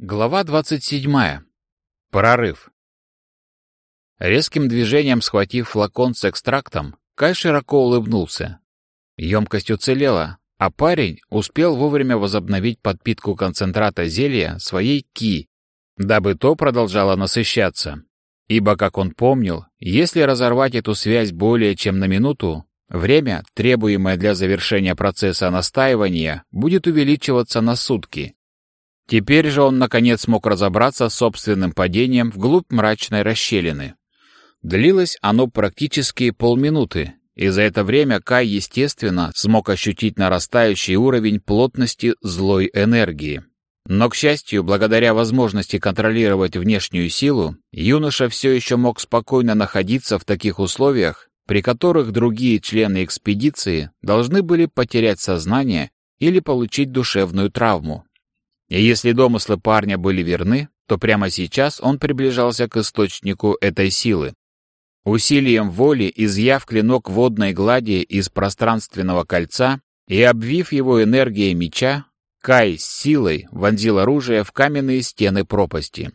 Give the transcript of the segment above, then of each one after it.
Глава 27. Прорыв. Резким движением схватив флакон с экстрактом, Кай широко улыбнулся. Емкость уцелела, а парень успел вовремя возобновить подпитку концентрата зелья своей ки, дабы то продолжало насыщаться. Ибо, как он помнил, если разорвать эту связь более чем на минуту, время, требуемое для завершения процесса настаивания, будет увеличиваться на сутки. Теперь же он, наконец, смог разобраться с собственным падением вглубь мрачной расщелины. Длилось оно практически полминуты, и за это время Кай, естественно, смог ощутить нарастающий уровень плотности злой энергии. Но, к счастью, благодаря возможности контролировать внешнюю силу, юноша все еще мог спокойно находиться в таких условиях, при которых другие члены экспедиции должны были потерять сознание или получить душевную травму. И если домыслы парня были верны, то прямо сейчас он приближался к источнику этой силы. Усилием воли, изъяв клинок водной глади из пространственного кольца и обвив его энергией меча, Кай с силой вонзил оружие в каменные стены пропасти.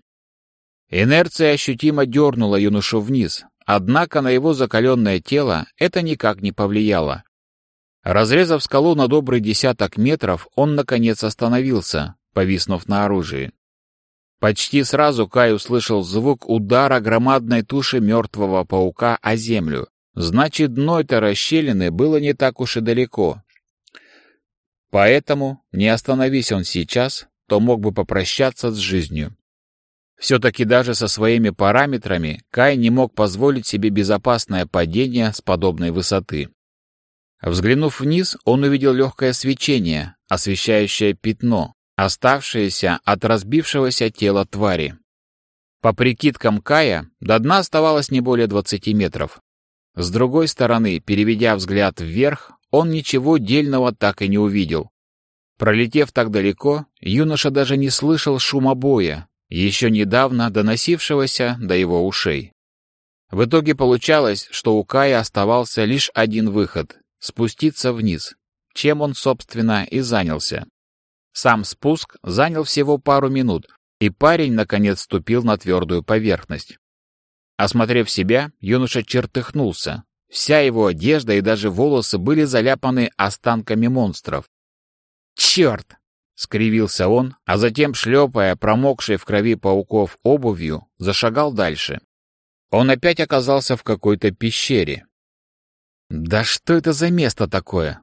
Инерция ощутимо дернула юношу вниз, однако на его закаленное тело это никак не повлияло. Разрезав скалу на добрый десяток метров, он, наконец, остановился, повиснув на оружии. Почти сразу Кай услышал звук удара громадной туши мертвого паука о землю. Значит, дно этой расщелины было не так уж и далеко. Поэтому, не остановись он сейчас, то мог бы попрощаться с жизнью. Все-таки даже со своими параметрами Кай не мог позволить себе безопасное падение с подобной высоты. Взглянув вниз, он увидел легкое свечение, освещающее пятно, оставшееся от разбившегося тела твари. По прикидкам Кая, до дна оставалось не более 20 метров. С другой стороны, переведя взгляд вверх, он ничего дельного так и не увидел. Пролетев так далеко, юноша даже не слышал шума боя, еще недавно доносившегося до его ушей. В итоге получалось, что у Кая оставался лишь один выход — спуститься вниз, чем он, собственно, и занялся. Сам спуск занял всего пару минут, и парень, наконец, ступил на твердую поверхность. Осмотрев себя, юноша чертыхнулся. Вся его одежда и даже волосы были заляпаны останками монстров. «Черт!» — скривился он, а затем, шлепая промокшей в крови пауков обувью, зашагал дальше. Он опять оказался в какой-то пещере. «Да что это за место такое?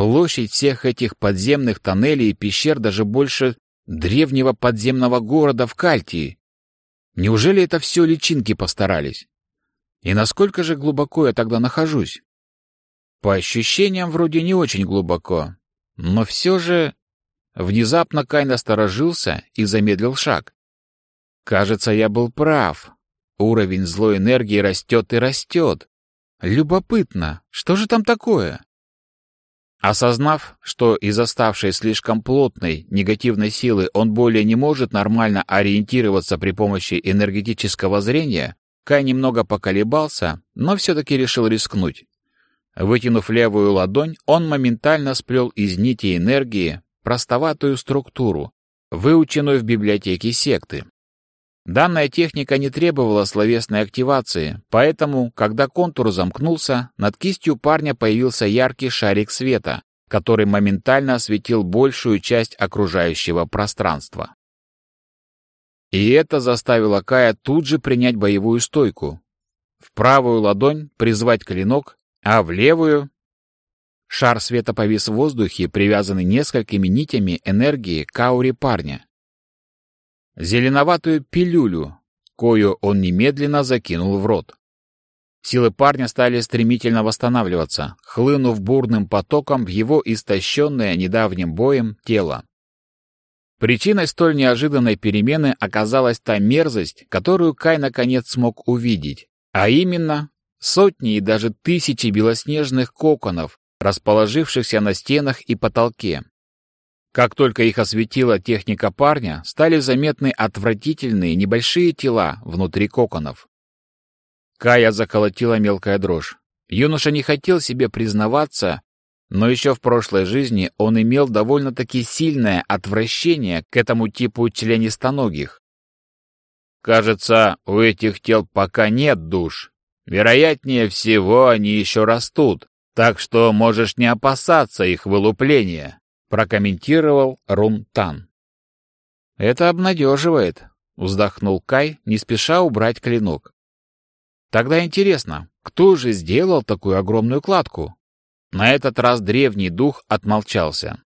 Площадь всех этих подземных тоннелей и пещер даже больше древнего подземного города в Кальтии. Неужели это все личинки постарались? И насколько же глубоко я тогда нахожусь? По ощущениям, вроде не очень глубоко. Но все же... Внезапно Кай насторожился и замедлил шаг. Кажется, я был прав. Уровень злой энергии растет и растет. Любопытно, что же там такое? Осознав, что из оставшей слишком плотной негативной силы он более не может нормально ориентироваться при помощи энергетического зрения, Кай немного поколебался, но все-таки решил рискнуть. Вытянув левую ладонь, он моментально сплел из нити энергии простоватую структуру, выученную в библиотеке секты. Данная техника не требовала словесной активации, поэтому, когда контур замкнулся, над кистью парня появился яркий шарик света, который моментально осветил большую часть окружающего пространства. И это заставило Кая тут же принять боевую стойку. В правую ладонь призвать клинок, а в левую... Шар света повис в воздухе, привязанный несколькими нитями энергии к ауре парня зеленоватую пилюлю, кою он немедленно закинул в рот. Силы парня стали стремительно восстанавливаться, хлынув бурным потоком в его истощенное недавним боем тело. Причиной столь неожиданной перемены оказалась та мерзость, которую Кай наконец смог увидеть, а именно сотни и даже тысячи белоснежных коконов, расположившихся на стенах и потолке. Как только их осветила техника парня, стали заметны отвратительные небольшие тела внутри коконов. Кая заколотила мелкая дрожь. Юноша не хотел себе признаваться, но еще в прошлой жизни он имел довольно-таки сильное отвращение к этому типу членистоногих. Кажется, у этих тел пока нет душ. Вероятнее всего, они еще растут, так что можешь не опасаться их вылупления, прокомментировал Рунтан. Это обнадеживает, вздохнул Кай, не спеша убрать клинок. Тогда интересно, кто же сделал такую огромную кладку? На этот раз древний дух отмолчался.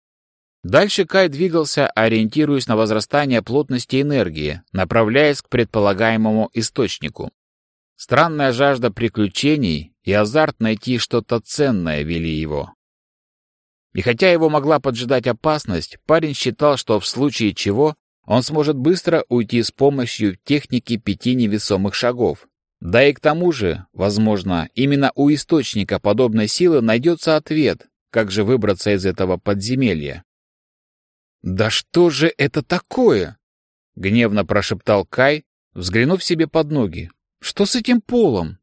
Дальше Кай двигался, ориентируясь на возрастание плотности энергии, направляясь к предполагаемому источнику. Странная жажда приключений и азарт найти что-то ценное вели его. И хотя его могла поджидать опасность, парень считал, что в случае чего он сможет быстро уйти с помощью техники пяти невесомых шагов. Да и к тому же, возможно, именно у источника подобной силы найдется ответ, как же выбраться из этого подземелья. «Да что же это такое?» — гневно прошептал Кай, взглянув себе под ноги. «Что с этим полом?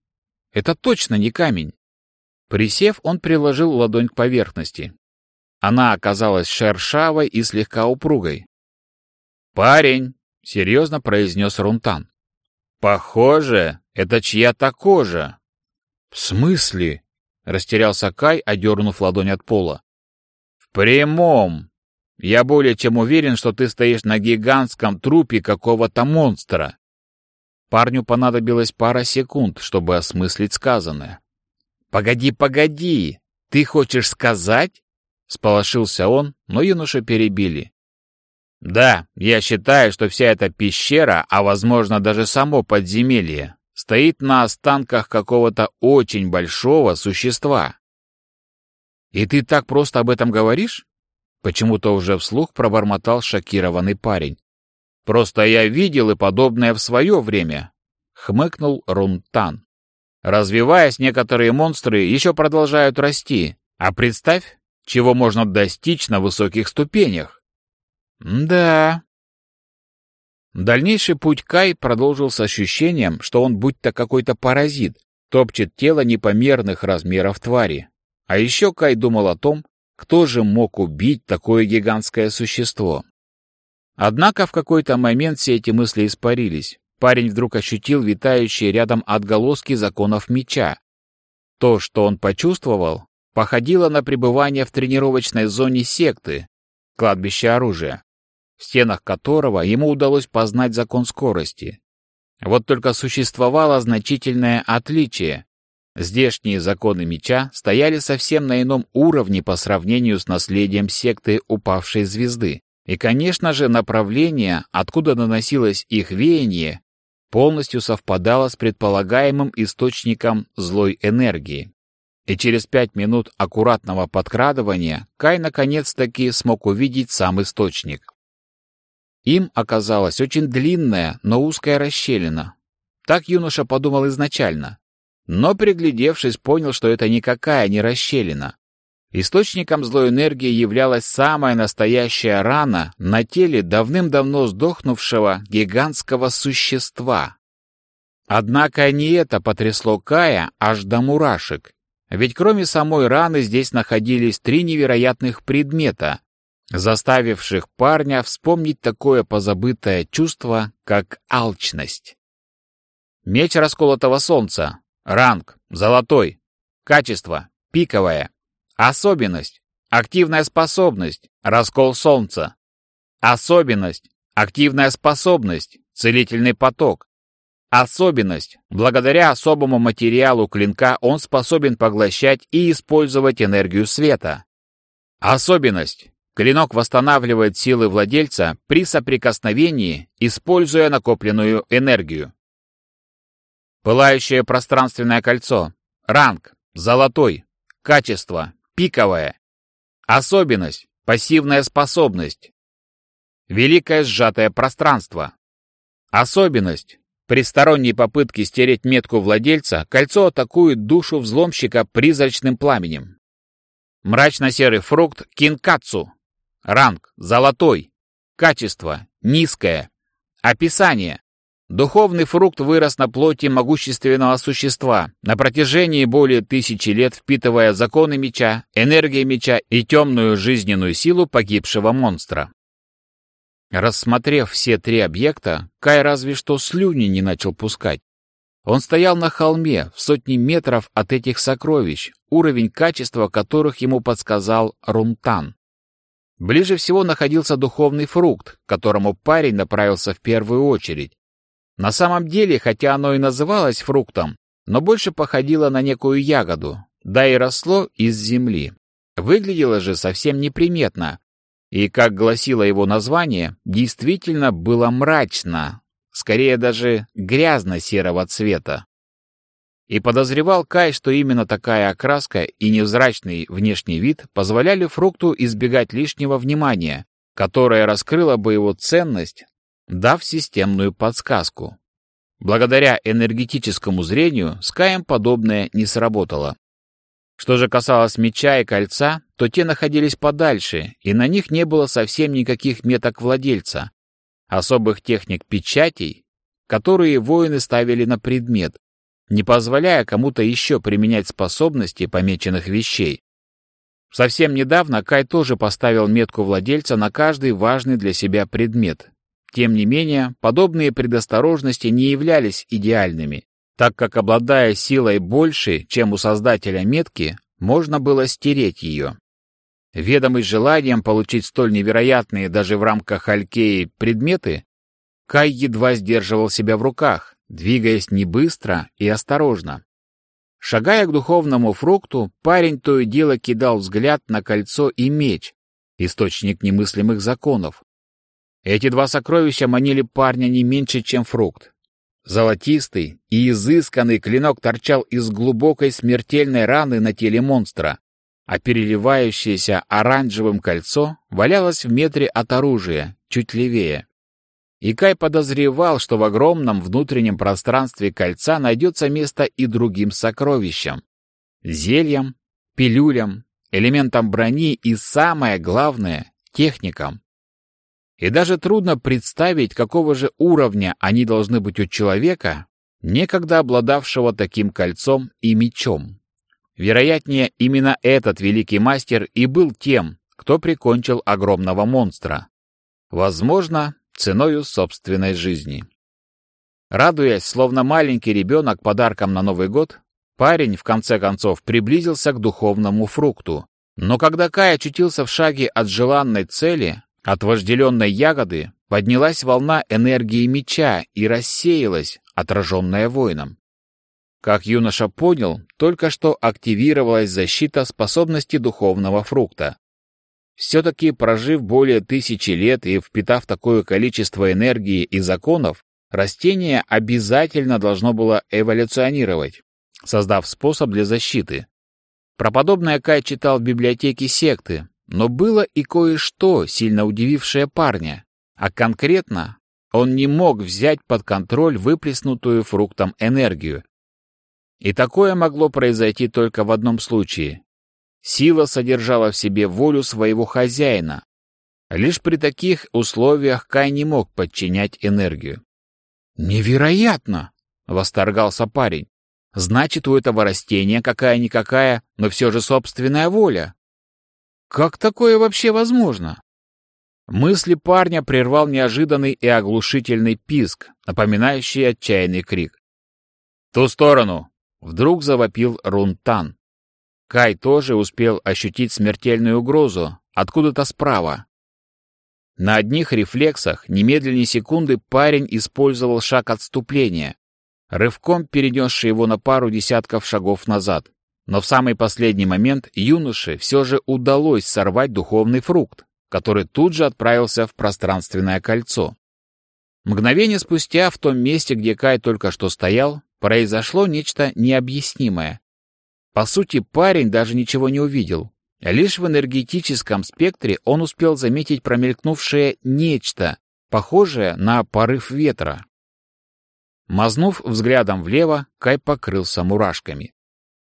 Это точно не камень». Присев, он приложил ладонь к поверхности. Она оказалась шершавой и слегка упругой. «Парень!» — серьезно произнес Рунтан. «Похоже, это чья-то кожа». «В смысле?» — растерялся Кай, одернув ладонь от пола. «В прямом. Я более чем уверен, что ты стоишь на гигантском трупе какого-то монстра». Парню понадобилось пара секунд, чтобы осмыслить сказанное. «Погоди, погоди! Ты хочешь сказать?» — сполошился он, но юношу перебили. «Да, я считаю, что вся эта пещера, а возможно даже само подземелье, стоит на останках какого-то очень большого существа». «И ты так просто об этом говоришь?» Почему-то уже вслух пробормотал шокированный парень. «Просто я видел и подобное в свое время», — хмыкнул Рунтан. «Развиваясь, некоторые монстры еще продолжают расти. А представь, чего можно достичь на высоких ступенях. Да. Дальнейший путь Кай продолжил с ощущением, что он будто какой-то паразит, топчет тело непомерных размеров твари. А еще Кай думал о том, кто же мог убить такое гигантское существо. Однако в какой-то момент все эти мысли испарились. Парень вдруг ощутил витающие рядом отголоски законов меча. То, что он почувствовал, походило на пребывание в тренировочной зоне секты, кладбище оружия, в стенах которого ему удалось познать закон скорости. Вот только существовало значительное отличие. Здешние законы меча стояли совсем на ином уровне по сравнению с наследием секты упавшей звезды. И, конечно же, направление, откуда наносилось их веяние, полностью совпадало с предполагаемым источником злой энергии и через пять минут аккуратного подкрадывания Кай наконец-таки смог увидеть сам источник. Им оказалась очень длинная, но узкая расщелина. Так юноша подумал изначально. Но, приглядевшись, понял, что это никакая не расщелина. Источником злой энергии являлась самая настоящая рана на теле давным-давно сдохнувшего гигантского существа. Однако не это потрясло Кая аж до мурашек. Ведь кроме самой раны здесь находились три невероятных предмета, заставивших парня вспомнить такое позабытое чувство, как алчность. Меч расколотого солнца. Ранг. Золотой. Качество. Пиковое. Особенность. Активная способность. Раскол солнца. Особенность. Активная способность. Целительный поток. Особенность. Благодаря особому материалу клинка он способен поглощать и использовать энергию света. Особенность. Клинок восстанавливает силы владельца при соприкосновении, используя накопленную энергию. Пылающее пространственное кольцо. Ранг. Золотой. Качество. Пиковое. Особенность. Пассивная способность. Великое сжатое пространство. Особенность. При сторонней попытке стереть метку владельца, кольцо атакует душу взломщика призрачным пламенем. Мрачно-серый фрукт кинкацу. Ранг – золотой. Качество – низкое. Описание. Духовный фрукт вырос на плоти могущественного существа, на протяжении более тысячи лет впитывая законы меча, энергию меча и темную жизненную силу погибшего монстра. Рассмотрев все три объекта, Кай разве что слюни не начал пускать. Он стоял на холме в сотни метров от этих сокровищ, уровень качества которых ему подсказал Рунтан. Ближе всего находился духовный фрукт, к которому парень направился в первую очередь. На самом деле, хотя оно и называлось фруктом, но больше походило на некую ягоду, да и росло из земли. Выглядело же совсем неприметно, и, как гласило его название, действительно было мрачно, скорее даже грязно-серого цвета. И подозревал Кай, что именно такая окраска и невзрачный внешний вид позволяли фрукту избегать лишнего внимания, которое раскрыло бы его ценность, дав системную подсказку. Благодаря энергетическому зрению с Каем подобное не сработало. Что же касалось меча и кольца, то те находились подальше, и на них не было совсем никаких меток владельца, особых техник печатей, которые воины ставили на предмет, не позволяя кому-то еще применять способности помеченных вещей. Совсем недавно Кай тоже поставил метку владельца на каждый важный для себя предмет. Тем не менее, подобные предосторожности не являлись идеальными, так как, обладая силой больше, чем у создателя метки, можно было стереть ее. Ведомый желанием получить столь невероятные даже в рамках Алькеи предметы, Кай едва сдерживал себя в руках, двигаясь не быстро и осторожно. Шагая к духовному фрукту, парень то и дело кидал взгляд на кольцо и меч, источник немыслимых законов. Эти два сокровища манили парня не меньше, чем фрукт. Золотистый и изысканный клинок торчал из глубокой смертельной раны на теле монстра, а переливающееся оранжевым кольцо валялось в метре от оружия, чуть левее. И Кай подозревал, что в огромном внутреннем пространстве кольца найдется место и другим сокровищам. Зельям, пилюлям, элементам брони и, самое главное, техникам. И даже трудно представить, какого же уровня они должны быть у человека, некогда обладавшего таким кольцом и мечом. Вероятнее, именно этот великий мастер и был тем, кто прикончил огромного монстра. Возможно, ценою собственной жизни. Радуясь, словно маленький ребенок подарком на Новый год, парень, в конце концов, приблизился к духовному фрукту. Но когда Кай очутился в шаге от желанной цели, от вожделенной ягоды, поднялась волна энергии меча и рассеялась, отраженная воином. Как юноша понял, только что активировалась защита способности духовного фрукта. Все-таки прожив более тысячи лет и впитав такое количество энергии и законов, растение обязательно должно было эволюционировать, создав способ для защиты. Про подобное Кай читал в библиотеке секты, но было и кое-что, сильно удивившее парня. А конкретно, он не мог взять под контроль выплеснутую фруктом энергию, и такое могло произойти только в одном случае. Сила содержала в себе волю своего хозяина. Лишь при таких условиях Кай не мог подчинять энергию. «Невероятно!» — восторгался парень. «Значит, у этого растения какая-никакая, но все же собственная воля. Как такое вообще возможно?» Мысли парня прервал неожиданный и оглушительный писк, напоминающий отчаянный крик. «Ту сторону!» Вдруг завопил Рунтан. Кай тоже успел ощутить смертельную угрозу откуда-то справа. На одних рефлексах немедленнее секунды парень использовал шаг отступления, рывком перенесший его на пару десятков шагов назад. Но в самый последний момент юноше все же удалось сорвать духовный фрукт, который тут же отправился в пространственное кольцо. Мгновение спустя, в том месте, где Кай только что стоял, произошло нечто необъяснимое. По сути, парень даже ничего не увидел. Лишь в энергетическом спектре он успел заметить промелькнувшее нечто, похожее на порыв ветра. Мазнув взглядом влево, Кай покрылся мурашками.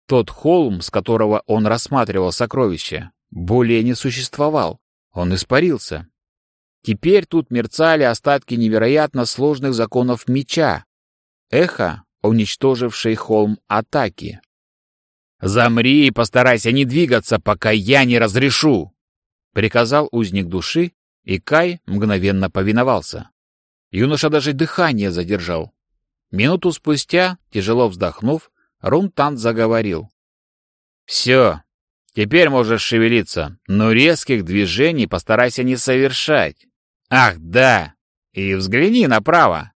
Тот холм, с которого он рассматривал сокровище, более не существовал. Он испарился. Теперь тут мерцали остатки невероятно сложных законов меча. Эхо, уничтоживший холм атаки. «Замри и постарайся не двигаться, пока я не разрешу!» — приказал узник души, и Кай мгновенно повиновался. Юноша даже дыхание задержал. Минуту спустя, тяжело вздохнув, Рунтан заговорил. «Все, теперь можешь шевелиться, но резких движений постарайся не совершать. Ах, да, и взгляни направо!»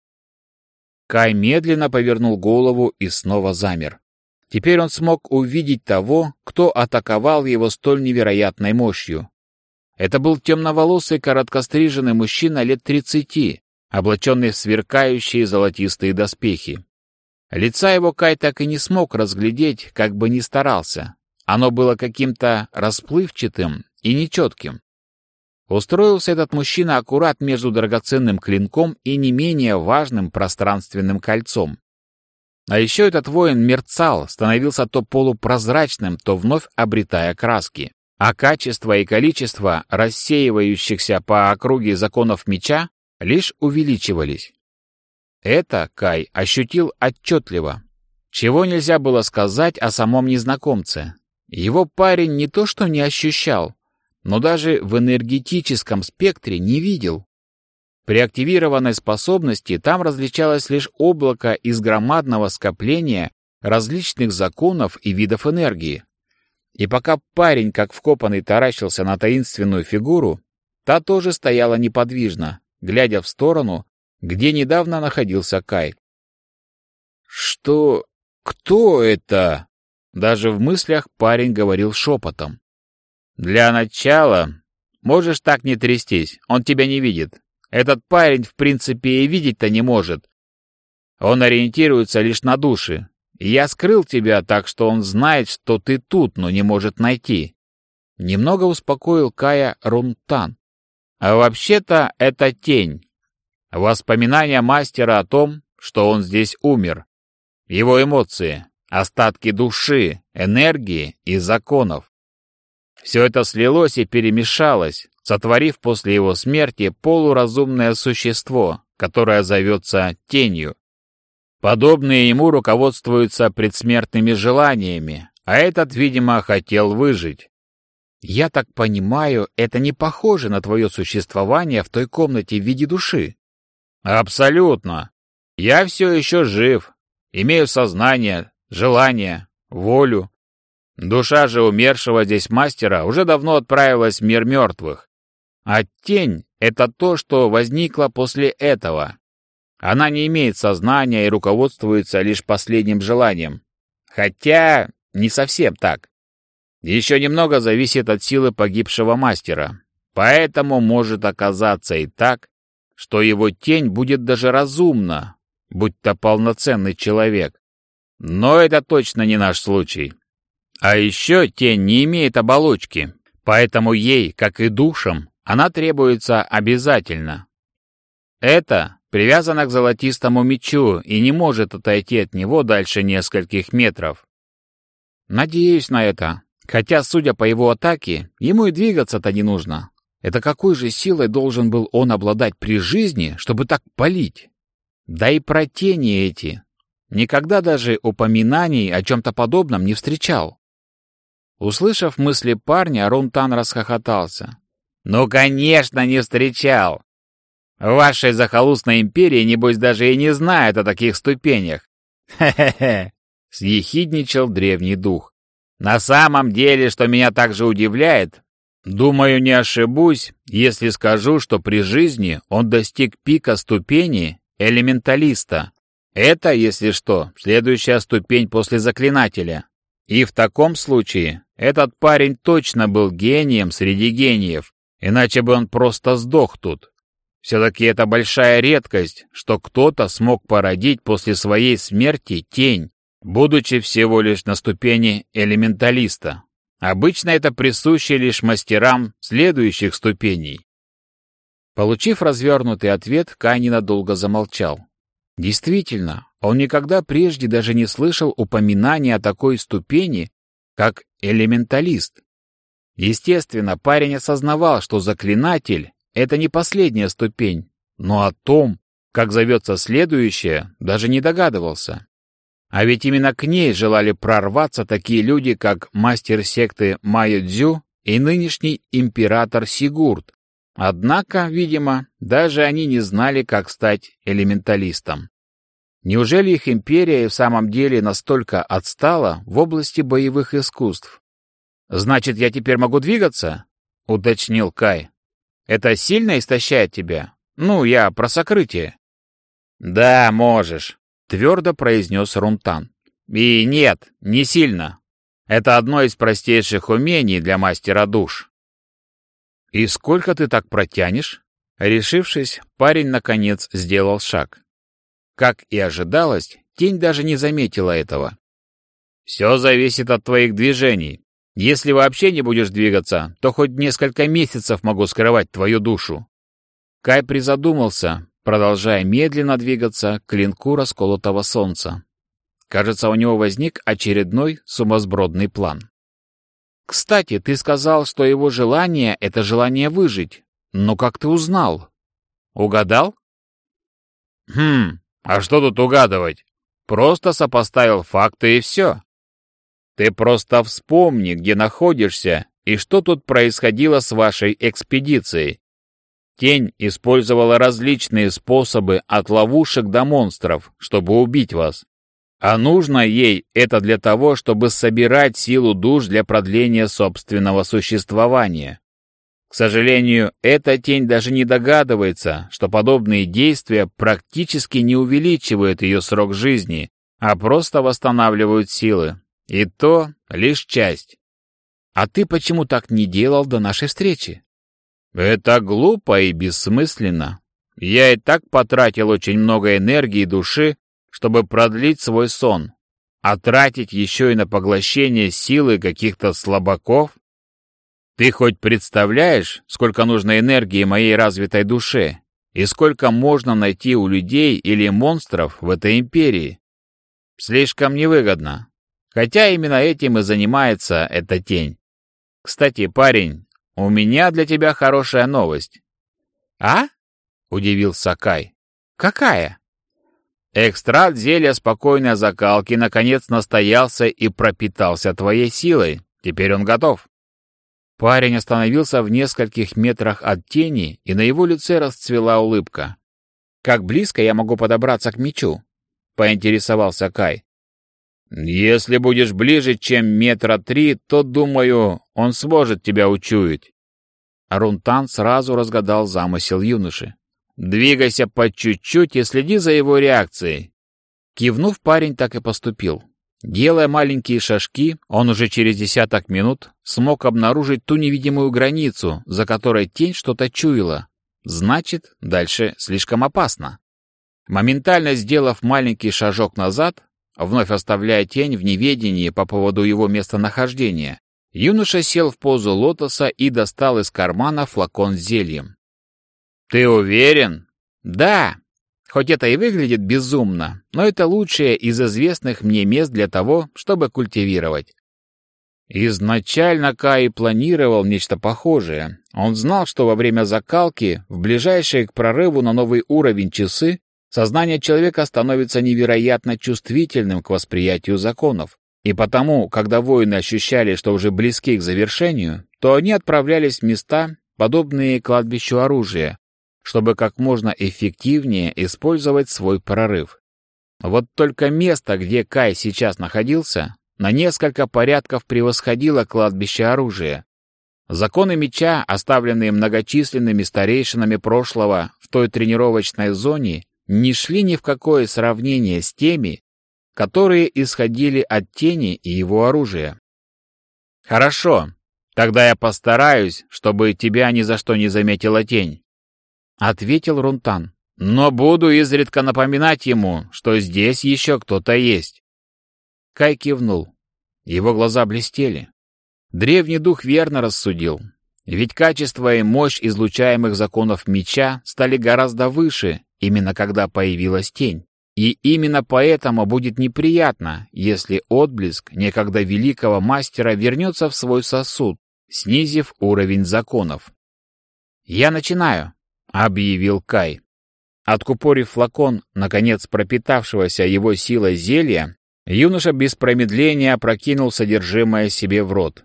Кай медленно повернул голову и снова замер. Теперь он смог увидеть того, кто атаковал его столь невероятной мощью. Это был темноволосый короткостриженный мужчина лет тридцати, облаченный в сверкающие золотистые доспехи. Лица его Кай так и не смог разглядеть, как бы ни старался. Оно было каким-то расплывчатым и нечетким. Устроился этот мужчина аккурат между драгоценным клинком и не менее важным пространственным кольцом. А еще этот воин мерцал, становился то полупрозрачным, то вновь обретая краски. А качество и количество рассеивающихся по округе законов меча лишь увеличивались. Это Кай ощутил отчетливо. Чего нельзя было сказать о самом незнакомце. Его парень не то что не ощущал, но даже в энергетическом спектре не видел. При активированной способности там различалось лишь облако из громадного скопления различных законов и видов энергии. И пока парень, как вкопанный, таращился на таинственную фигуру, та тоже стояла неподвижно, глядя в сторону, где недавно находился Кай. «Что? Кто это?» Даже в мыслях парень говорил шепотом. «Для начала можешь так не трястись, он тебя не видит. Этот парень, в принципе, и видеть-то не может. Он ориентируется лишь на души. Я скрыл тебя так, что он знает, что ты тут, но не может найти». Немного успокоил Кая Рунтан. «А вообще-то это тень. Воспоминания мастера о том, что он здесь умер. Его эмоции, остатки души, энергии и законов. Все это слилось и перемешалось, сотворив после его смерти полуразумное существо, которое зовется тенью. Подобные ему руководствуются предсмертными желаниями, а этот, видимо, хотел выжить. Я так понимаю, это не похоже на твое существование в той комнате в виде души. Абсолютно. Я все еще жив, имею сознание, желание, волю. Душа же умершего здесь мастера уже давно отправилась в мир мертвых. А тень — это то, что возникло после этого. Она не имеет сознания и руководствуется лишь последним желанием. Хотя не совсем так. Еще немного зависит от силы погибшего мастера. Поэтому может оказаться и так, что его тень будет даже разумна, будь то полноценный человек. Но это точно не наш случай. А еще тень не имеет оболочки, поэтому ей, как и душам, она требуется обязательно. Это привязано к золотистому мечу и не может отойти от него дальше нескольких метров. Надеюсь на это, хотя, судя по его атаке, ему и двигаться-то не нужно. Это какой же силой должен был он обладать при жизни, чтобы так палить? Да и про тени эти. Никогда даже упоминаний о чем-то подобном не встречал. Услышав мысли парня, Рунтан расхохотался. «Ну, конечно, не встречал! В вашей захолустной империи, небось, даже и не знают о таких ступенях. Хе-хе-хе!» — съехидничал древний дух. «На самом деле, что меня также удивляет, Думаю, не ошибусь, если скажу, что при жизни он достиг пика ступени элементалиста. Это, если что, следующая ступень после заклинателя. И в таком случае этот парень точно был гением среди гениев, иначе бы он просто сдох тут. Все-таки это большая редкость, что кто-то смог породить после своей смерти тень, будучи всего лишь на ступени элементалиста. Обычно это присуще лишь мастерам следующих ступеней. Получив развернутый ответ, Кай ненадолго замолчал. Действительно, он никогда прежде даже не слышал упоминания о такой ступени, как элементалист. Естественно, парень осознавал, что заклинатель — это не последняя ступень, но о том, как зовется следующая, даже не догадывался. А ведь именно к ней желали прорваться такие люди, как мастер секты Майо Цзю и нынешний император Сигурд. Однако, видимо, даже они не знали, как стать элементалистом. Неужели их империя и в самом деле настолько отстала в области боевых искусств? «Значит, я теперь могу двигаться?» — уточнил Кай. «Это сильно истощает тебя? Ну, я про сокрытие». «Да, можешь», — твердо произнес Рунтан. «И нет, не сильно. Это одно из простейших умений для мастера душ». «И сколько ты так протянешь?» Решившись, парень, наконец, сделал шаг. Как и ожидалось, тень даже не заметила этого. «Все зависит от твоих движений. Если вообще не будешь двигаться, то хоть несколько месяцев могу скрывать твою душу». Кай призадумался, продолжая медленно двигаться к клинку расколотого солнца. Кажется, у него возник очередной сумасбродный план. «Кстати, ты сказал, что его желание — это желание выжить. Но как ты узнал? Угадал?» «Хм, а что тут угадывать? Просто сопоставил факты и все. Ты просто вспомни, где находишься и что тут происходило с вашей экспедицией. Тень использовала различные способы от ловушек до монстров, чтобы убить вас. А нужно ей это для того, чтобы собирать силу душ для продления собственного существования. К сожалению, эта тень даже не догадывается, что подобные действия практически не увеличивают ее срок жизни, а просто восстанавливают силы. И то лишь часть. А ты почему так не делал до нашей встречи? Это глупо и бессмысленно. Я и так потратил очень много энергии и души, чтобы продлить свой сон. А тратить еще и на поглощение силы каких-то слабаков? Ты хоть представляешь, сколько нужно энергии моей развитой душе? И сколько можно найти у людей или монстров в этой империи? Слишком невыгодно. Хотя именно этим и занимается эта тень. Кстати, парень, «У меня для тебя хорошая новость». «А?» — удивился Кай. «Какая?» Экстракт зелья спокойной закалки наконец настоялся и пропитался твоей силой. Теперь он готов. Парень остановился в нескольких метрах от тени, и на его лице расцвела улыбка. «Как близко я могу подобраться к мечу?» — поинтересовался Кай. «Если будешь ближе, чем метра три, то, думаю, он сможет тебя учуять». Рунтан сразу разгадал замысел юноши. «Двигайся по чуть-чуть и следи за его реакцией». Кивнув, парень так и поступил. Делая маленькие шажки, он уже через десяток минут смог обнаружить ту невидимую границу, за которой тень что-то чуяла. Значит, дальше слишком опасно. Моментально сделав маленький шажок назад, Вновь оставляя тень в неведении по поводу его местонахождения, юноша сел в позу лотоса и достал из кармана флакон с зельем. «Ты уверен?» «Да. Хоть это и выглядит безумно, но это лучшее из известных мне мест для того, чтобы культивировать. Изначально Кай планировал нечто похожее. Он знал, что во время закалки, в ближайшие к прорыву на новый уровень часы, Сознание человека становится невероятно чувствительным к восприятию законов. И потому, когда воины ощущали, что уже близки к завершению, то они отправлялись в места, подобные кладбищу оружия, чтобы как можно эффективнее использовать свой прорыв. Вот только место, где Кай сейчас находился, на несколько порядков превосходило кладбище оружия. Законы меча, оставленные многочисленными старейшинами прошлого в той тренировочной зоне, не шли ни в какое сравнение с теми, которые исходили от тени и его оружия. «Хорошо, тогда я постараюсь, чтобы тебя ни за что не заметила тень», — ответил Рунтан. «Но буду изредка напоминать ему, что здесь еще кто-то есть». Кай кивнул. Его глаза блестели. Древний дух верно рассудил. Ведь качество и мощь излучаемых законов меча стали гораздо выше, именно когда появилась тень. И именно поэтому будет неприятно, если отблеск некогда великого мастера вернется в свой сосуд, снизив уровень законов. «Я начинаю», — объявил Кай. Откупорив флакон, наконец пропитавшегося его силой зелья, юноша без промедления опрокинул содержимое себе в рот.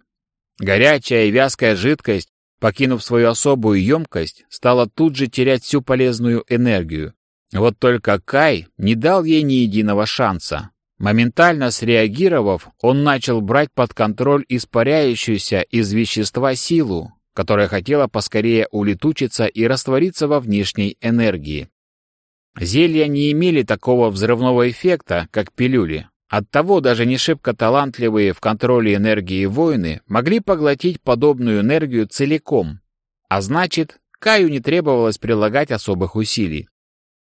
Горячая и вязкая жидкость, покинув свою особую емкость, стала тут же терять всю полезную энергию. Вот только Кай не дал ей ни единого шанса. Моментально среагировав, он начал брать под контроль испаряющуюся из вещества силу, которая хотела поскорее улетучиться и раствориться во внешней энергии. Зелья не имели такого взрывного эффекта, как пилюли. Оттого даже не шибко талантливые в контроле энергии воины могли поглотить подобную энергию целиком. А значит, Каю не требовалось прилагать особых усилий.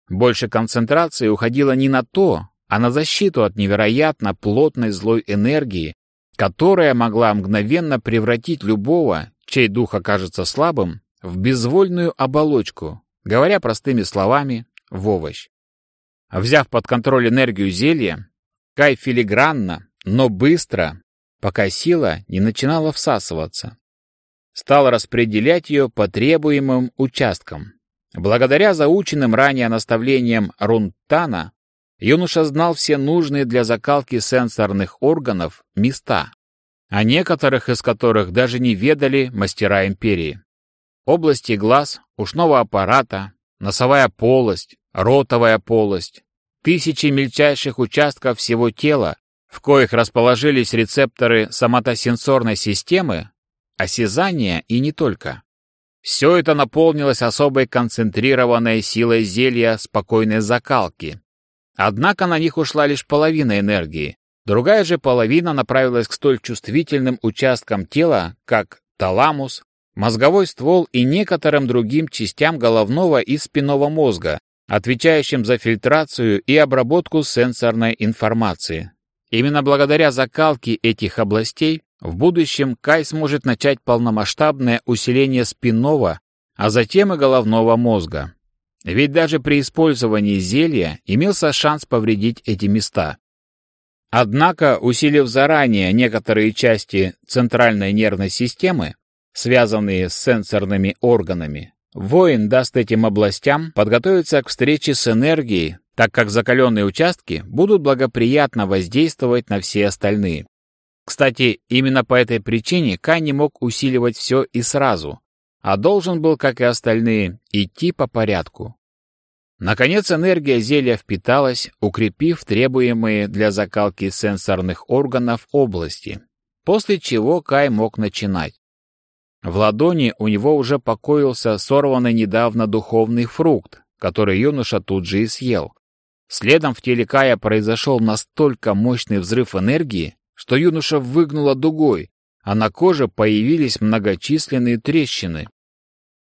Больше концентрации уходило не на то, а на защиту от невероятно плотной злой энергии, которая могла мгновенно превратить любого, чей дух окажется слабым, в безвольную оболочку, говоря простыми словами, в овощ. Взяв под контроль энергию зелья, Кай филигранно, но быстро, пока сила не начинала всасываться, стал распределять ее по требуемым участкам. Благодаря заученным ранее наставлениям Рунтана, юноша знал все нужные для закалки сенсорных органов места, о некоторых из которых даже не ведали мастера империи. Области глаз, ушного аппарата, носовая полость, ротовая полость, тысячи мельчайших участков всего тела, в коих расположились рецепторы соматосенсорной системы, осязания и не только. Все это наполнилось особой концентрированной силой зелья спокойной закалки, Однако на них ушла лишь половина энергии. Другая же половина направилась к столь чувствительным участкам тела, как таламус, мозговой ствол и некоторым другим частям головного и спинного мозга, отвечающим за фильтрацию и обработку сенсорной информации. Именно благодаря закалке этих областей в будущем Кай сможет начать полномасштабное усиление спинного, а затем и головного мозга. Ведь даже при использовании зелья имелся шанс повредить эти места. Однако, усилив заранее некоторые части центральной нервной системы, связанные с сенсорными органами, воин даст этим областям подготовиться к встрече с энергией, так как закаленные участки будут благоприятно воздействовать на все остальные. Кстати, именно по этой причине Кай не мог усиливать все и сразу, а должен был, как и остальные, идти по порядку. Наконец энергия зелья впиталась, укрепив требуемые для закалки сенсорных органов области, после чего Кай мог начинать. В ладони у него уже покоился сорванный недавно духовный фрукт, который юноша тут же и съел. Следом в теле Кая произошел настолько мощный взрыв энергии, что юноша выгнула дугой, а на коже появились многочисленные трещины.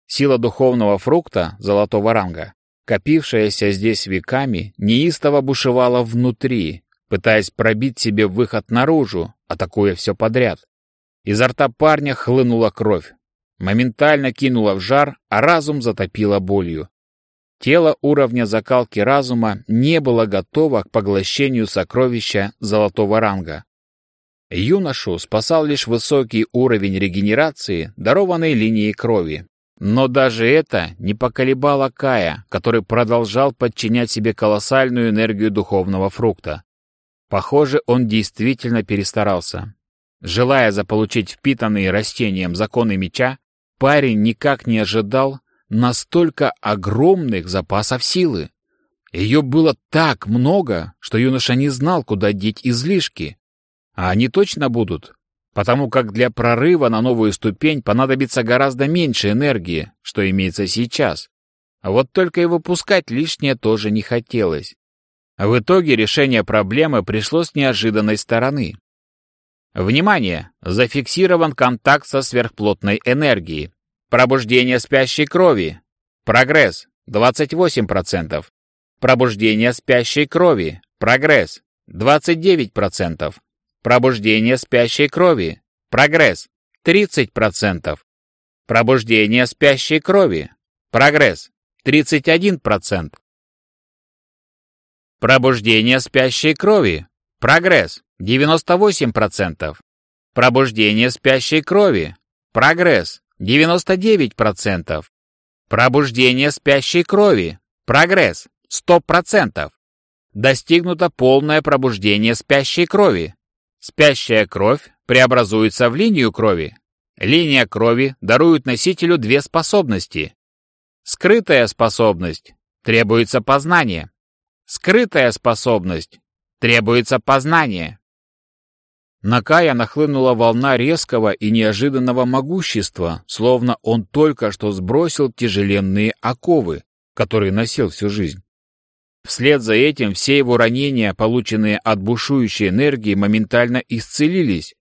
Сила духовного фрукта, золотого ранга, копившаяся здесь веками, неистово бушевала внутри, пытаясь пробить себе выход наружу, атакуя все подряд. Изо рта парня хлынула кровь. Моментально кинула в жар, а разум затопило болью. Тело уровня закалки разума не было готово к поглощению сокровища золотого ранга. Юношу спасал лишь высокий уровень регенерации, дарованный линией крови. Но даже это не поколебало Кая, который продолжал подчинять себе колоссальную энергию духовного фрукта. Похоже, он действительно перестарался. Желая заполучить впитанные растением законы меча, парень никак не ожидал настолько огромных запасов силы. Ее было так много, что юноша не знал, куда деть излишки. А они точно будут, потому как для прорыва на новую ступень понадобится гораздо меньше энергии, что имеется сейчас. А вот только и выпускать лишнее тоже не хотелось. В итоге решение проблемы пришло с неожиданной стороны. Внимание! Зафиксирован контакт со сверхплотной энергией. Пробуждение спящей крови. Прогресс 28%. Пробуждение спящей крови. Прогресс 29%. Пробуждение спящей крови. Прогресс. 30%. Пробуждение спящей крови. Прогресс. 31%. Пробуждение спящей крови. Прогресс. 98%. Пробуждение спящей крови. Прогресс. 99%. Пробуждение спящей крови. Прогресс. 100%. Достигнуто полное пробуждение спящей крови. Спящая кровь преобразуется в линию крови. Линия крови дарует носителю две способности. Скрытая способность. Требуется познание. Скрытая способность. Требуется познание. На Кая нахлынула волна резкого и неожиданного могущества, словно он только что сбросил тяжеленные оковы, которые носил всю жизнь. Вслед за этим все его ранения, полученные от бушующей энергии, моментально исцелились.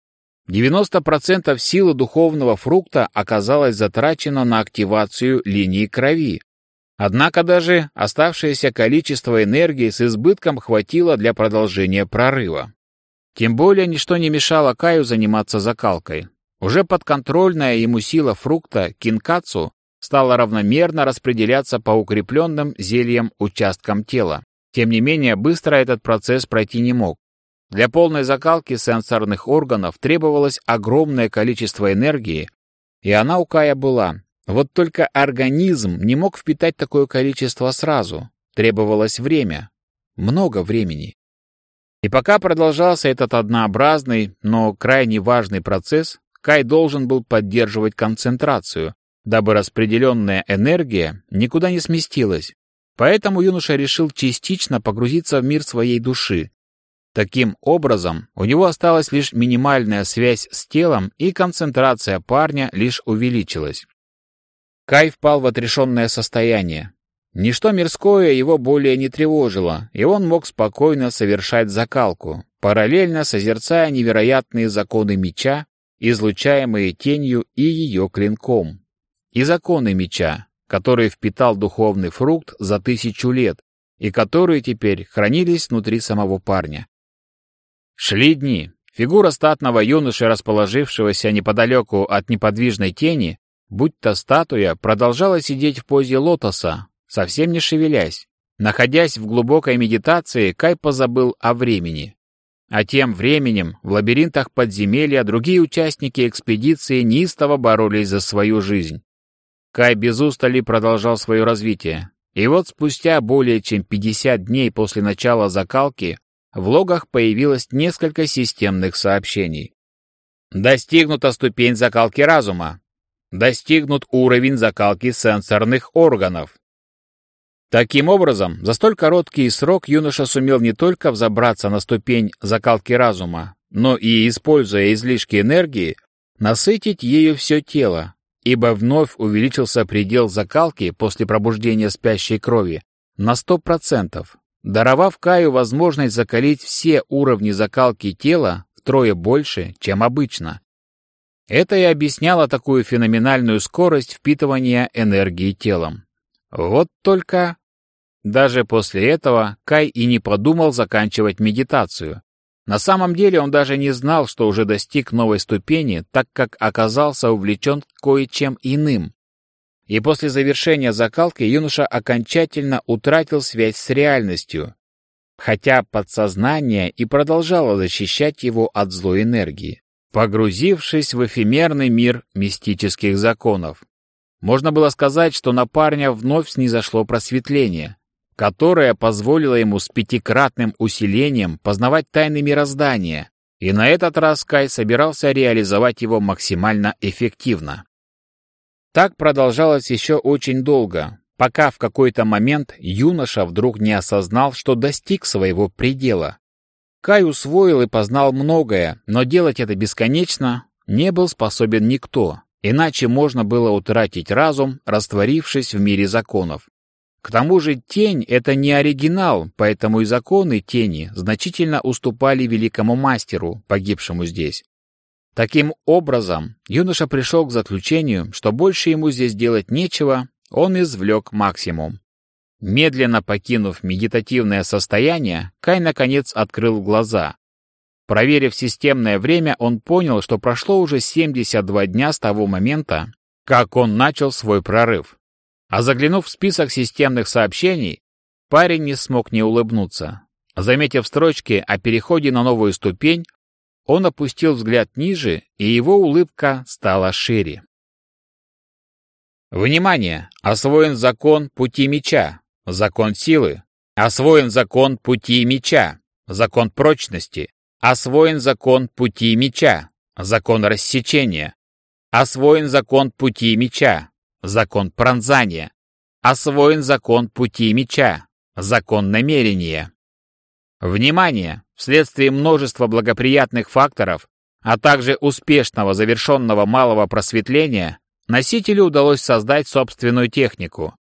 90% силы духовного фрукта оказалось затрачено на активацию линии крови. Однако даже оставшееся количество энергии с избытком хватило для продолжения прорыва. Тем более ничто не мешало Каю заниматься закалкой. Уже подконтрольная ему сила фрукта кинкацу стала равномерно распределяться по укрепленным зельям участкам тела. Тем не менее, быстро этот процесс пройти не мог. Для полной закалки сенсорных органов требовалось огромное количество энергии, и она у Кая была. Вот только организм не мог впитать такое количество сразу. Требовалось время. Много времени. И пока продолжался этот однообразный, но крайне важный процесс, Кай должен был поддерживать концентрацию, дабы распределенная энергия никуда не сместилась. Поэтому юноша решил частично погрузиться в мир своей души. Таким образом, у него осталась лишь минимальная связь с телом, и концентрация парня лишь увеличилась. Кай впал в отрешенное состояние. Ничто мирское его более не тревожило, и он мог спокойно совершать закалку, параллельно созерцая невероятные законы меча, излучаемые тенью и ее клинком. И законы меча, которые впитал духовный фрукт за тысячу лет, и которые теперь хранились внутри самого парня. Шли дни. Фигура статного юноши, расположившегося неподалеку от неподвижной тени, будь то статуя, продолжала сидеть в позе лотоса, совсем не шевелясь. Находясь в глубокой медитации, Кай позабыл о времени. А тем временем в лабиринтах подземелья другие участники экспедиции неистово боролись за свою жизнь. Кай без устали продолжал свое развитие. И вот спустя более чем 50 дней после начала закалки в логах появилось несколько системных сообщений. Достигнута ступень закалки разума. Достигнут уровень закалки сенсорных органов. Таким образом, за столь короткий срок юноша сумел не только взобраться на ступень закалки разума, но и, используя излишки энергии, насытить ею все тело, ибо вновь увеличился предел закалки после пробуждения спящей крови на 100%, даровав Каю возможность закалить все уровни закалки тела втрое больше, чем обычно. Это и объясняло такую феноменальную скорость впитывания энергии телом. Вот только... Даже после этого Кай и не подумал заканчивать медитацию. На самом деле он даже не знал, что уже достиг новой ступени, так как оказался увлечен кое-чем иным. И после завершения закалки юноша окончательно утратил связь с реальностью, хотя подсознание и продолжало защищать его от злой энергии, погрузившись в эфемерный мир мистических законов. Можно было сказать, что на парня вновь снизошло просветление, которое позволило ему с пятикратным усилением познавать тайны мироздания, и на этот раз Кай собирался реализовать его максимально эффективно. Так продолжалось еще очень долго, пока в какой-то момент юноша вдруг не осознал, что достиг своего предела. Кай усвоил и познал многое, но делать это бесконечно не был способен никто. Иначе можно было утратить разум, растворившись в мире законов. К тому же тень — это не оригинал, поэтому и законы тени значительно уступали великому мастеру, погибшему здесь. Таким образом, юноша пришел к заключению, что больше ему здесь делать нечего, он извлек максимум. Медленно покинув медитативное состояние, Кай наконец открыл глаза. Проверив системное время, он понял, что прошло уже 72 дня с того момента, как он начал свой прорыв. А заглянув в список системных сообщений, парень не смог не улыбнуться. Заметив строчки о переходе на новую ступень, он опустил взгляд ниже, и его улыбка стала шире. Внимание! Освоен закон пути меча, закон силы. Освоен закон пути меча, закон прочности. Освоен закон пути меча, закон рассечения. Освоен закон пути меча, закон пронзания. Освоен закон пути меча, закон намерения. Внимание! Вследствие множества благоприятных факторов, а также успешного завершенного малого просветления, носителю удалось создать собственную технику.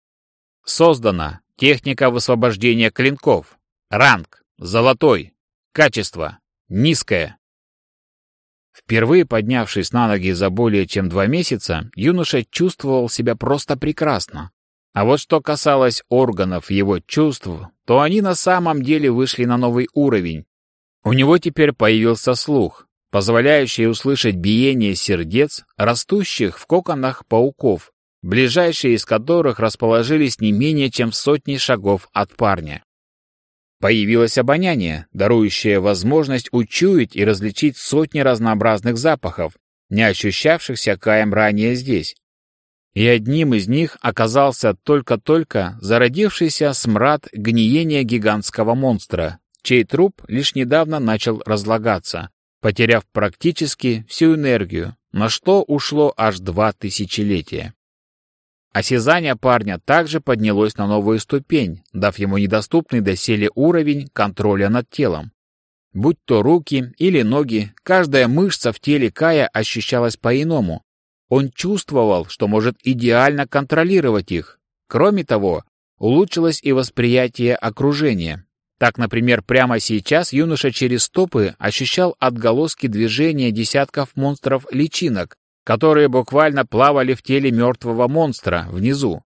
Создана техника высвобождения клинков. Ранг – золотой. Качество – низкое. Впервые поднявшись на ноги за более чем два месяца, юноша чувствовал себя просто прекрасно. А вот что касалось органов его чувств, то они на самом деле вышли на новый уровень. У него теперь появился слух, позволяющий услышать биение сердец, растущих в коконах пауков, ближайшие из которых расположились не менее чем в сотни шагов от парня. Появилось обоняние, дарующее возможность учуять и различить сотни разнообразных запахов, не ощущавшихся Каем ранее здесь. И одним из них оказался только-только зародившийся смрад гниения гигантского монстра, чей труп лишь недавно начал разлагаться, потеряв практически всю энергию, на что ушло аж два тысячелетия. Осязание парня также поднялось на новую ступень, дав ему недоступный доселе уровень контроля над телом. Будь то руки или ноги, каждая мышца в теле Кая ощущалась по-иному. Он чувствовал, что может идеально контролировать их. Кроме того, улучшилось и восприятие окружения. Так, например, прямо сейчас юноша через стопы ощущал отголоски движения десятков монстров-личинок, которые буквально плавали в теле мертвого монстра внизу.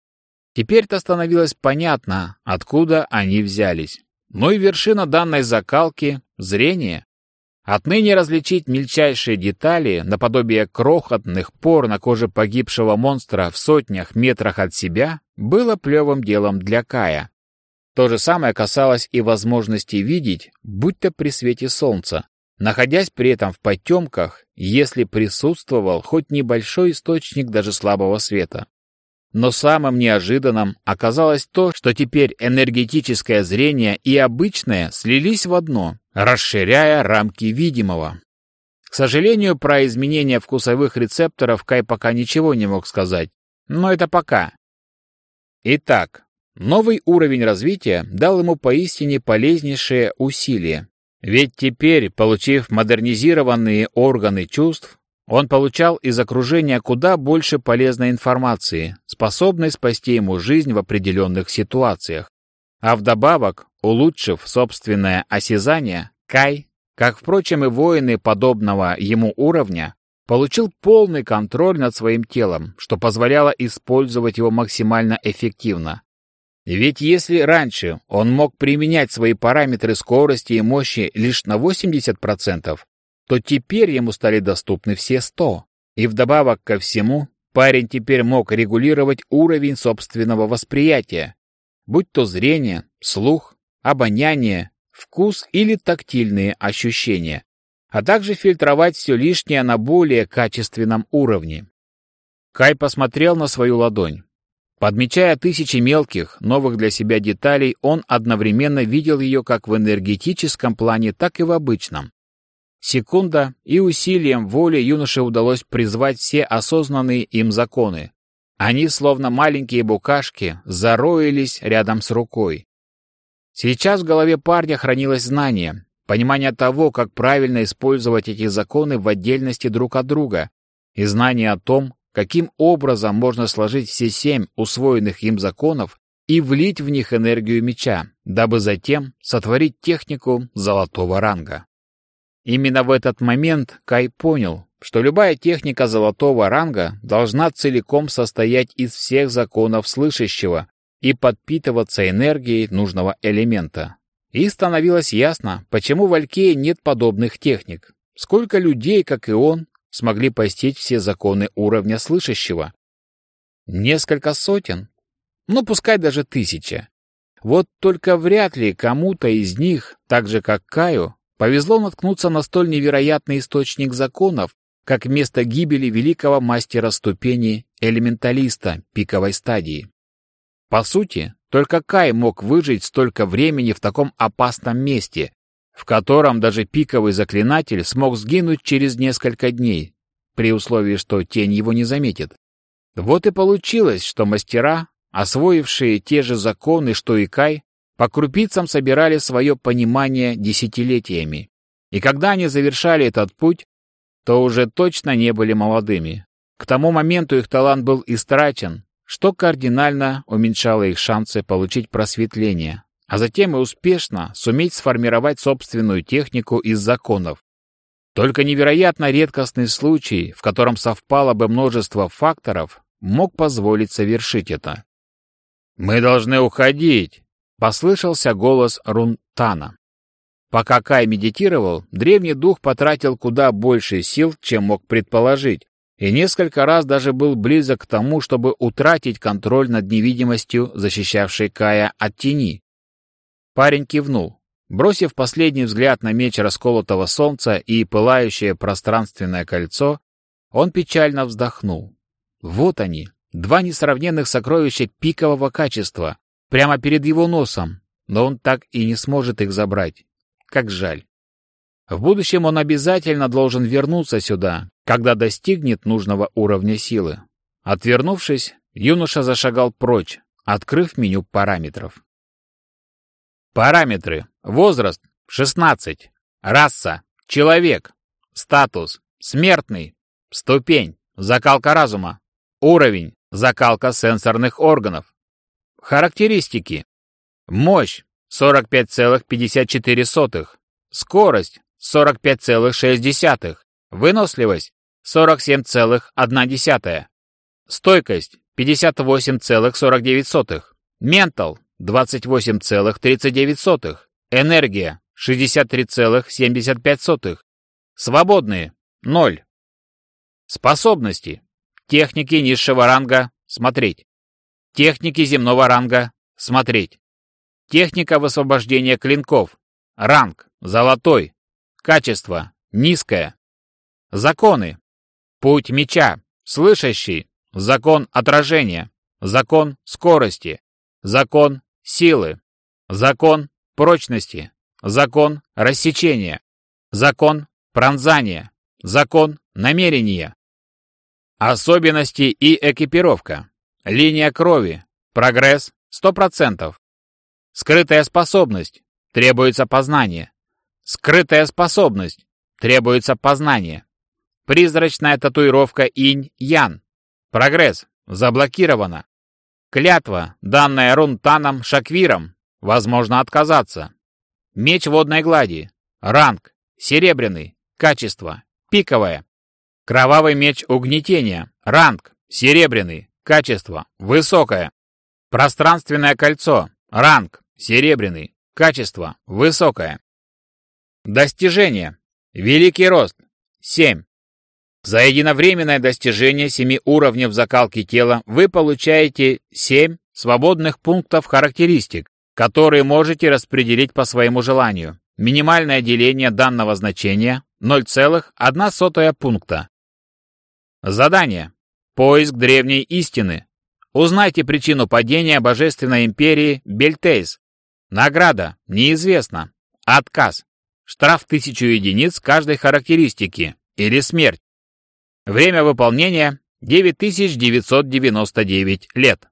Теперь-то становилось понятно, откуда они взялись. Ну и вершина данной закалки — зрение. Отныне различить мельчайшие детали, наподобие крохотных пор на коже погибшего монстра в сотнях метрах от себя, было плевым делом для Кая. То же самое касалось и возможности видеть, будь то при свете солнца, находясь при этом в потемках, если присутствовал хоть небольшой источник даже слабого света. Но самым неожиданным оказалось то, что теперь энергетическое зрение и обычное слились в одно, расширяя рамки видимого. К сожалению, про изменения вкусовых рецепторов Кай пока ничего не мог сказать, но это пока. Итак, новый уровень развития дал ему поистине полезнейшее усилие, ведь теперь, получив модернизированные органы чувств, он получал из окружения куда больше полезной информации, способной спасти ему жизнь в определенных ситуациях. А вдобавок, улучшив собственное осязание, Кай, как, впрочем, и воины подобного ему уровня, получил полный контроль над своим телом, что позволяло использовать его максимально эффективно. Ведь если раньше он мог применять свои параметры скорости и мощи лишь на 80%, то теперь ему стали доступны все 100. И вдобавок ко всему, парень теперь мог регулировать уровень собственного восприятия, будь то зрение, слух, обоняние, вкус или тактильные ощущения, а также фильтровать все лишнее на более качественном уровне. Кай посмотрел на свою ладонь. Подмечая тысячи мелких, новых для себя деталей, он одновременно видел ее как в энергетическом плане, так и в обычном. Секунда, и усилием воли юноше удалось призвать все осознанные им законы. Они, словно маленькие букашки, зароились рядом с рукой. Сейчас в голове парня хранилось знание, понимание того, как правильно использовать эти законы в отдельности друг от друга, и знание о том, каким образом можно сложить все семь усвоенных им законов и влить в них энергию меча, дабы затем сотворить технику золотого ранга. Именно в этот момент Кай понял, что любая техника золотого ранга должна целиком состоять из всех законов слышащего и подпитываться энергией нужного элемента. И становилось ясно, почему в Алькее нет подобных техник. Сколько людей, как и он, смогли постичь все законы уровня слышащего. Несколько сотен, ну пускай даже тысяча. Вот только вряд ли кому-то из них, так же как Каю, повезло наткнуться на столь невероятный источник законов, как место гибели великого мастера ступени элементалиста пиковой стадии. По сути, только Кай мог выжить столько времени в таком опасном месте, в котором даже пиковый заклинатель смог сгинуть через несколько дней, при условии, что тень его не заметит. Вот и получилось, что мастера, освоившие те же законы, что и Кай, по крупицам собирали свое понимание десятилетиями. И когда они завершали этот путь, то уже точно не были молодыми. К тому моменту их талант был истрачен, что кардинально уменьшало их шансы получить просветление, а затем и успешно суметь сформировать собственную технику из законов. Только невероятно редкостный случай, в котором совпало бы множество факторов, мог позволить совершить это. «Мы должны уходить!» — послышался голос Рунтана. Пока Кай медитировал, древний дух потратил куда больше сил, чем мог предположить, и несколько раз даже был близок к тому, чтобы утратить контроль над невидимостью, защищавшей Кая от тени. Парень кивнул. Бросив последний взгляд на меч расколотого солнца и пылающее пространственное кольцо, он печально вздохнул. Вот они, два несравненных сокровища пикового качества, прямо перед его носом, но он так и не сможет их забрать. Как жаль. В будущем он обязательно должен вернуться сюда, когда достигнет нужного уровня силы. Отвернувшись, юноша зашагал прочь, открыв меню параметров. Параметры. Возраст – 16. Раса – человек. Статус – смертный. Ступень – закалка разума. Уровень – закалка сенсорных органов. Характеристики. Мощь – 45,54. Скорость – 45,6. Выносливость – 47,1. Стойкость – 58,49. Ментал 28,39. Энергия 63,75. Свободные 0. Способности. Техники низшего ранга смотреть. Техники земного ранга смотреть. Техника высвобождения клинков. Ранг золотой. Качество низкое. Законы. Путь меча. Слышащий. Закон отражения. Закон скорости. Закон силы, закон прочности, закон рассечения, закон пронзания, закон намерения. Особенности и экипировка. Линия крови. Прогресс 100%. Скрытая способность. Требуется познание. Скрытая способность. Требуется познание. Призрачная татуировка инь-ян. Прогресс. Заблокировано. Клятва, данная Рунтаном Шаквиром, возможно отказаться. Меч водной глади. Ранг. Серебряный. Качество. Пиковое. Кровавый меч угнетения. Ранг. Серебряный. Качество. Высокое. Пространственное кольцо. Ранг. Серебряный. Качество. Высокое. Достижение. Великий рост. 7. За единовременное достижение семи уровней закалки тела вы получаете 7 свободных пунктов характеристик, которые можете распределить по своему желанию. Минимальное деление данного значения 0,1 пункта. Задание. Поиск древней истины. Узнайте причину падения Божественной империи Бельтейс. Награда. Неизвестно. Отказ. Штраф 1000 единиц каждой характеристики. Или смерть. Время выполнения 9999 лет.